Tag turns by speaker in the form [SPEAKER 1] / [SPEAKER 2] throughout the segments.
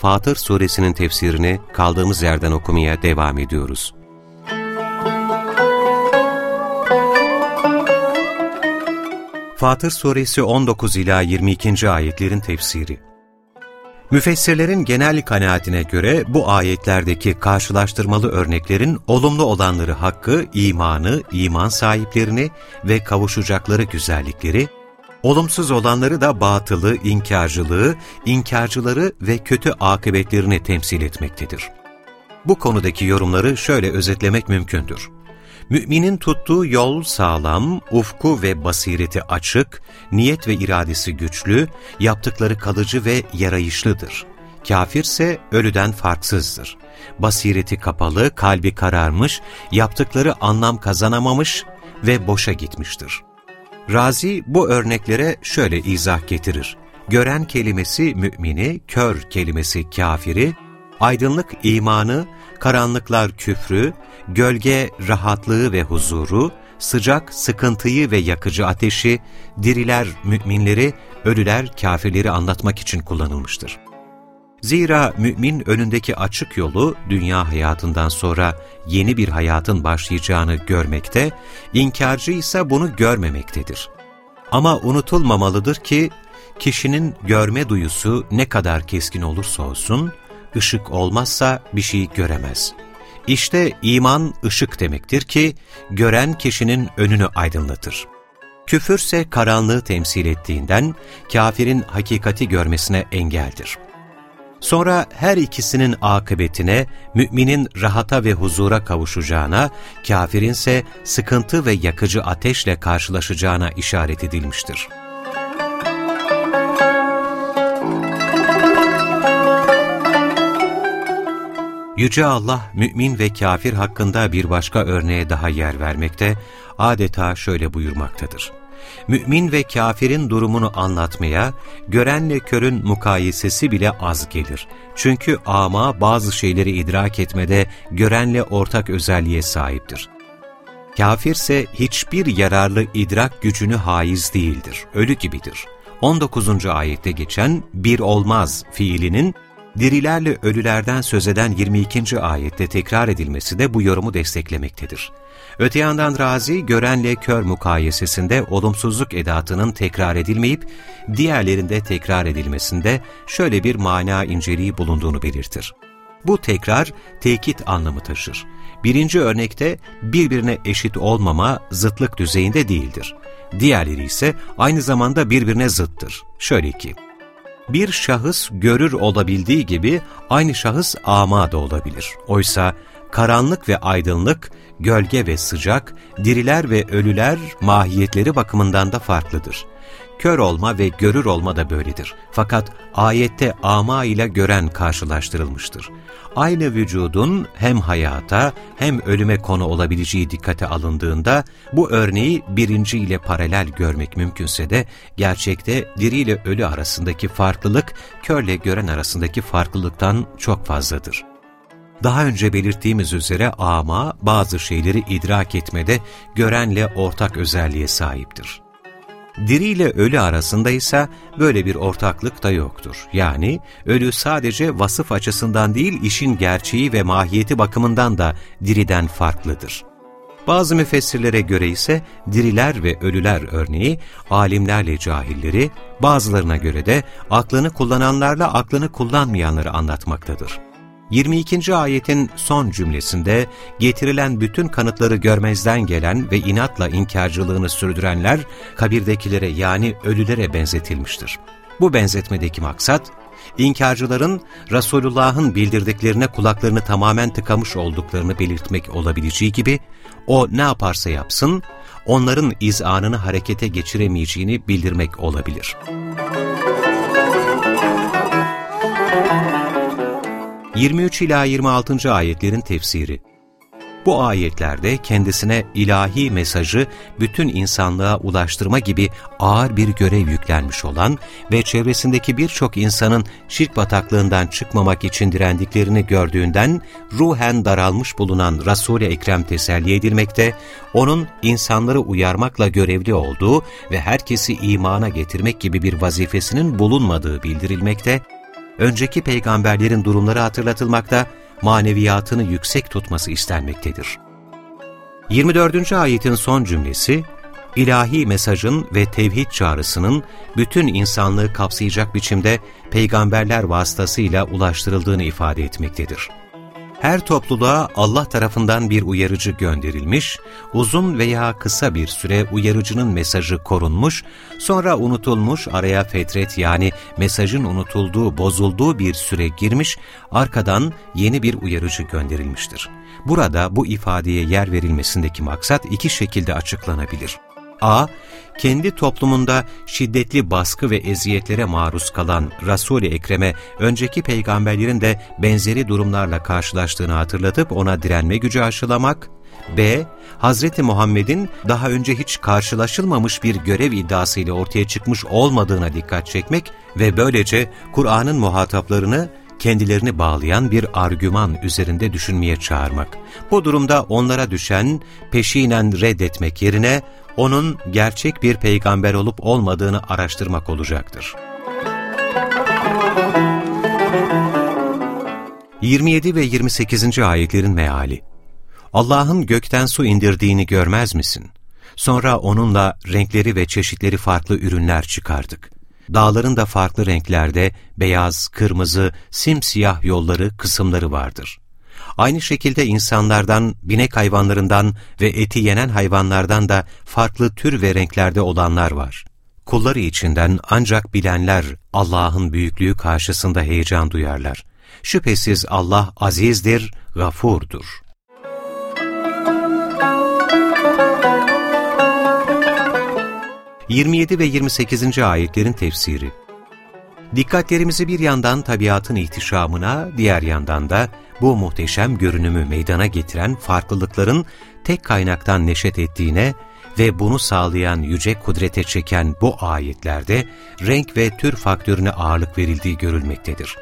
[SPEAKER 1] Fatır Suresinin tefsirini kaldığımız yerden okumaya devam ediyoruz. Fatır Suresi 19 ila 22. ayetlerin tefsiri Müfessirlerin genel kanaatine göre bu ayetlerdeki karşılaştırmalı örneklerin olumlu olanları hakkı, imanı, iman sahiplerini ve kavuşacakları güzellikleri, olumsuz olanları da batılı, inkarcılığı, inkarcıları ve kötü akıbetlerini temsil etmektedir. Bu konudaki yorumları şöyle özetlemek mümkündür. Müminin tuttuğu yol sağlam, ufku ve basireti açık, niyet ve iradesi güçlü, yaptıkları kalıcı ve yarayışlıdır. Kafirse ölüden farksızdır. Basireti kapalı, kalbi kararmış, yaptıkları anlam kazanamamış ve boşa gitmiştir. Razi bu örneklere şöyle izah getirir. Gören kelimesi mümini, kör kelimesi kafiri, aydınlık imanı, karanlıklar küfrü, gölge rahatlığı ve huzuru, sıcak sıkıntıyı ve yakıcı ateşi, diriler müminleri, ölüler kafirleri anlatmak için kullanılmıştır. Zira mümin önündeki açık yolu dünya hayatından sonra yeni bir hayatın başlayacağını görmekte, inkarcı ise bunu görmemektedir. Ama unutulmamalıdır ki, kişinin görme duyusu ne kadar keskin olursa olsun, ışık olmazsa bir şey göremez. İşte iman ışık demektir ki, gören kişinin önünü aydınlatır. Küfürse karanlığı temsil ettiğinden, kafirin hakikati görmesine engeldir. Sonra her ikisinin akıbetine, müminin rahata ve huzura kavuşacağına, kafirinse sıkıntı ve yakıcı ateşle karşılaşacağına işaret edilmiştir. Yüce Allah, mümin ve kafir hakkında bir başka örneğe daha yer vermekte, adeta şöyle buyurmaktadır. Mümin ve kafirin durumunu anlatmaya, görenle körün mukayesesi bile az gelir. Çünkü ama bazı şeyleri idrak etmede görenle ortak özelliğe sahiptir. Kafirse hiçbir yararlı idrak gücünü haiz değildir, ölü gibidir. 19. ayette geçen bir olmaz fiilinin dirilerle ölülerden söz eden 22. ayette tekrar edilmesi de bu yorumu desteklemektedir. Öte yandan Razi, görenle kör mukayesesinde olumsuzluk edatının tekrar edilmeyip, diğerlerinde tekrar edilmesinde şöyle bir mana inceliği bulunduğunu belirtir. Bu tekrar, tekit anlamı taşır. Birinci örnekte birbirine eşit olmama zıtlık düzeyinde değildir. Diğerleri ise aynı zamanda birbirine zıttır. Şöyle ki, bir şahıs görür olabildiği gibi aynı şahıs ama da olabilir. Oysa karanlık ve aydınlık, gölge ve sıcak, diriler ve ölüler mahiyetleri bakımından da farklıdır. Kör olma ve görür olma da böyledir. Fakat ayette ama ile gören karşılaştırılmıştır. Aynı vücudun hem hayata hem ölüme konu olabileceği dikkate alındığında bu örneği birinci ile paralel görmek mümkünse de gerçekte diri ile ölü arasındaki farklılık körle gören arasındaki farklılıktan çok fazladır. Daha önce belirttiğimiz üzere ama bazı şeyleri idrak etmede görenle ortak özelliğe sahiptir. Diri ile ölü arasında ise böyle bir ortaklık da yoktur. Yani ölü sadece vasıf açısından değil işin gerçeği ve mahiyeti bakımından da diriden farklıdır. Bazı müfessirlere göre ise diriler ve ölüler örneği alimlerle cahilleri, bazılarına göre de aklını kullananlarla aklını kullanmayanları anlatmaktadır. 22. ayetin son cümlesinde getirilen bütün kanıtları görmezden gelen ve inatla inkarcılığını sürdürenler kabirdekilere yani ölülere benzetilmiştir. Bu benzetmedeki maksat, inkarcıların Resulullah'ın bildirdiklerine kulaklarını tamamen tıkamış olduklarını belirtmek olabileceği gibi, o ne yaparsa yapsın, onların izanını harekete geçiremeyeceğini bildirmek olabilir. 23 ila 26. ayetlerin tefsiri bu ayetlerde kendisine ilahi mesajı bütün insanlığa ulaştırma gibi ağır bir görev yüklenmiş olan ve çevresindeki birçok insanın şirk bataklığından çıkmamak için direndiklerini gördüğünden ruhen daralmış bulunan Resul-i Ekrem teselli edilmekte, onun insanları uyarmakla görevli olduğu ve herkesi imana getirmek gibi bir vazifesinin bulunmadığı bildirilmekte, önceki peygamberlerin durumları hatırlatılmakta, maneviyatını yüksek tutması istenmektedir. 24. ayetin son cümlesi, ilahi mesajın ve tevhid çağrısının bütün insanlığı kapsayacak biçimde peygamberler vasıtasıyla ulaştırıldığını ifade etmektedir her topluluğa Allah tarafından bir uyarıcı gönderilmiş, uzun veya kısa bir süre uyarıcının mesajı korunmuş, sonra unutulmuş araya fetret yani mesajın unutulduğu, bozulduğu bir süre girmiş, arkadan yeni bir uyarıcı gönderilmiştir. Burada bu ifadeye yer verilmesindeki maksat iki şekilde açıklanabilir. A- kendi toplumunda şiddetli baskı ve eziyetlere maruz kalan Resul-i Ekrem'e önceki peygamberlerin de benzeri durumlarla karşılaştığını hatırlatıp ona direnme gücü aşılamak, B. Hz. Muhammed'in daha önce hiç karşılaşılmamış bir görev iddiasıyla ortaya çıkmış olmadığına dikkat çekmek ve böylece Kur'an'ın muhataplarını kendilerini bağlayan bir argüman üzerinde düşünmeye çağırmak. Bu durumda onlara düşen peşinen reddetmek yerine onun gerçek bir peygamber olup olmadığını araştırmak olacaktır. 27 ve 28. ayetlerin meali Allah'ın gökten su indirdiğini görmez misin? Sonra onunla renkleri ve çeşitleri farklı ürünler çıkardık. Dağların da farklı renklerde beyaz, kırmızı, simsiyah yolları, kısımları vardır. Aynı şekilde insanlardan, binek hayvanlarından ve eti yenen hayvanlardan da farklı tür ve renklerde olanlar var. Kulları içinden ancak bilenler Allah'ın büyüklüğü karşısında heyecan duyarlar. Şüphesiz Allah azizdir, gafurdur. ...27 ve 28. ayetlerin tefsiri Dikkatlerimizi bir yandan tabiatın ihtişamına, diğer yandan da bu muhteşem görünümü meydana getiren farklılıkların tek kaynaktan neşet ettiğine ve bunu sağlayan yüce kudrete çeken bu ayetlerde renk ve tür faktörüne ağırlık verildiği görülmektedir.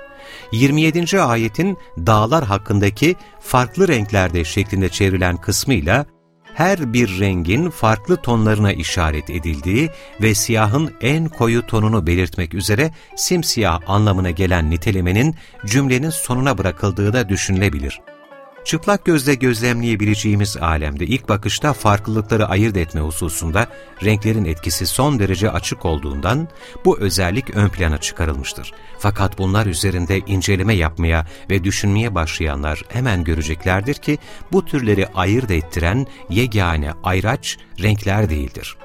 [SPEAKER 1] 27. ayetin dağlar hakkındaki farklı renklerde şeklinde çevrilen kısmıyla her bir rengin farklı tonlarına işaret edildiği ve siyahın en koyu tonunu belirtmek üzere simsiyah anlamına gelen nitelemenin cümlenin sonuna bırakıldığı da düşünülebilir çıplak gözle gözlemleyebileceğimiz alemde ilk bakışta farklılıkları ayırt etme hususunda renklerin etkisi son derece açık olduğundan bu özellik ön plana çıkarılmıştır. Fakat bunlar üzerinde inceleme yapmaya ve düşünmeye başlayanlar hemen göreceklerdir ki bu türleri ayırt ettiren yegane ayraç renkler değildir.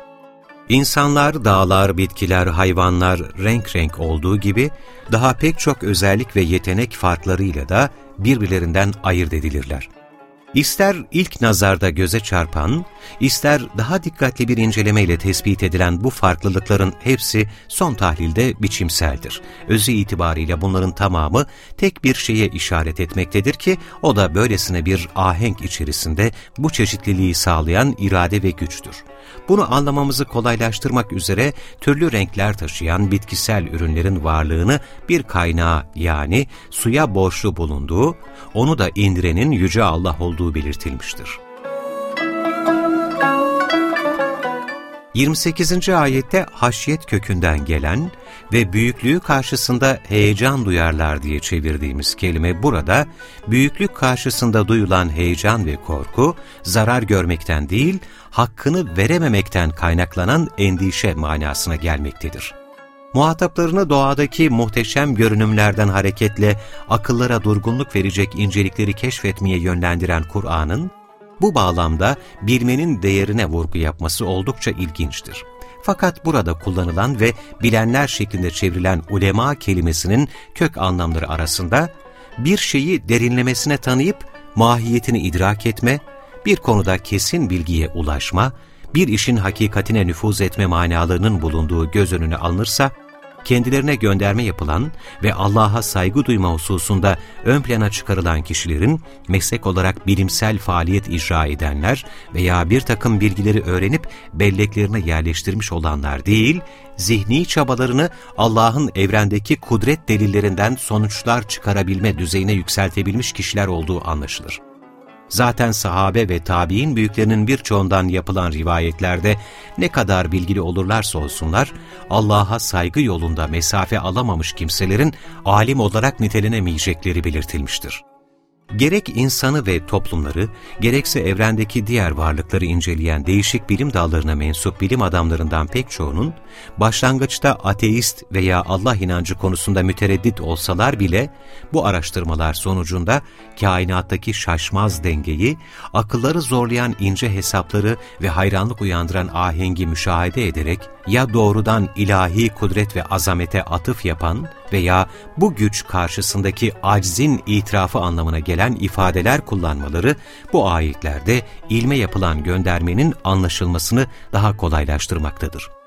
[SPEAKER 1] İnsanlar, dağlar, bitkiler, hayvanlar renk renk olduğu gibi daha pek çok özellik ve yetenek farklarıyla da birbirlerinden ayırt edilirler. İster ilk nazarda göze çarpan, ister daha dikkatli bir incelemeyle tespit edilen bu farklılıkların hepsi son tahlilde biçimseldir. Özü itibariyle bunların tamamı tek bir şeye işaret etmektedir ki o da böylesine bir ahenk içerisinde bu çeşitliliği sağlayan irade ve güçtür. Bunu anlamamızı kolaylaştırmak üzere türlü renkler taşıyan bitkisel ürünlerin varlığını bir kaynağı yani suya borçlu bulunduğu, onu da indirenin Yüce Allah olduğu belirtilmiştir. 28. ayette haşyet kökünden gelen ve büyüklüğü karşısında heyecan duyarlar diye çevirdiğimiz kelime burada, büyüklük karşısında duyulan heyecan ve korku, zarar görmekten değil, hakkını verememekten kaynaklanan endişe manasına gelmektedir. Muhataplarını doğadaki muhteşem görünümlerden hareketle akıllara durgunluk verecek incelikleri keşfetmeye yönlendiren Kur'an'ın, bu bağlamda bilmenin değerine vurgu yapması oldukça ilginçtir. Fakat burada kullanılan ve bilenler şeklinde çevrilen ulema kelimesinin kök anlamları arasında bir şeyi derinlemesine tanıyıp mahiyetini idrak etme, bir konuda kesin bilgiye ulaşma, bir işin hakikatine nüfuz etme manalarının bulunduğu göz önüne alınırsa, kendilerine gönderme yapılan ve Allah'a saygı duyma hususunda ön plana çıkarılan kişilerin meslek olarak bilimsel faaliyet icra edenler veya bir takım bilgileri öğrenip belleklerine yerleştirmiş olanlar değil, zihni çabalarını Allah'ın evrendeki kudret delillerinden sonuçlar çıkarabilme düzeyine yükseltebilmiş kişiler olduğu anlaşılır. Zaten sahabe ve tabi'in büyüklerinin birçoğundan yapılan rivayetlerde ne kadar bilgili olurlarsa olsunlar, Allah'a saygı yolunda mesafe alamamış kimselerin alim olarak nitelenemeyecekleri belirtilmiştir. Gerek insanı ve toplumları, gerekse evrendeki diğer varlıkları inceleyen değişik bilim dallarına mensup bilim adamlarından pek çoğunun, başlangıçta ateist veya Allah inancı konusunda mütereddit olsalar bile, bu araştırmalar sonucunda kainattaki şaşmaz dengeyi, akılları zorlayan ince hesapları ve hayranlık uyandıran ahengi müşahede ederek, ya doğrudan ilahi kudret ve azamete atıf yapan veya bu güç karşısındaki aczin itirafı anlamına gelen ifadeler kullanmaları bu ayetlerde ilme yapılan göndermenin anlaşılmasını daha kolaylaştırmaktadır.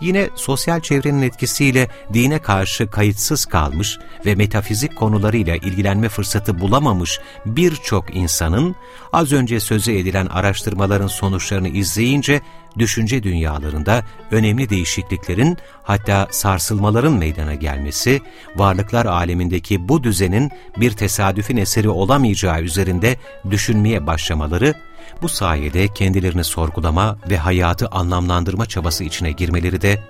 [SPEAKER 1] Yine sosyal çevrenin etkisiyle dine karşı kayıtsız kalmış ve metafizik konularıyla ilgilenme fırsatı bulamamış birçok insanın az önce sözü edilen araştırmaların sonuçlarını izleyince düşünce dünyalarında önemli değişikliklerin hatta sarsılmaların meydana gelmesi, varlıklar alemindeki bu düzenin bir tesadüfün eseri olamayacağı üzerinde düşünmeye başlamaları, bu sayede kendilerini sorgulama ve hayatı anlamlandırma çabası içine girmeleri de,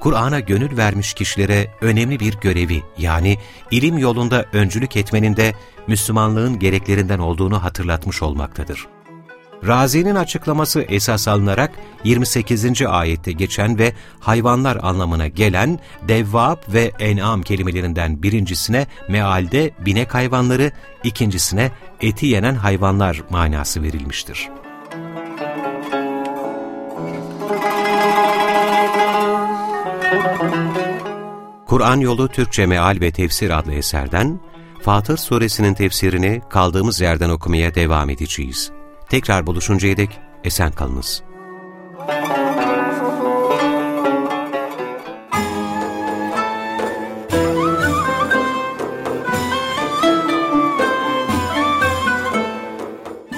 [SPEAKER 1] Kur'an'a gönül vermiş kişilere önemli bir görevi yani ilim yolunda öncülük etmenin de Müslümanlığın gereklerinden olduğunu hatırlatmış olmaktadır. Razi'nin açıklaması esas alınarak 28. ayette geçen ve hayvanlar anlamına gelen devvab ve en'am kelimelerinden birincisine mealde binek hayvanları, ikincisine eti yenen hayvanlar manası verilmiştir. Kur'an Yolu Türkçe Meal ve Tefsir adlı eserden Fatır Suresinin tefsirini kaldığımız yerden okumaya devam edeceğiz. Tekrar buluşuncaya dek esen kalınız.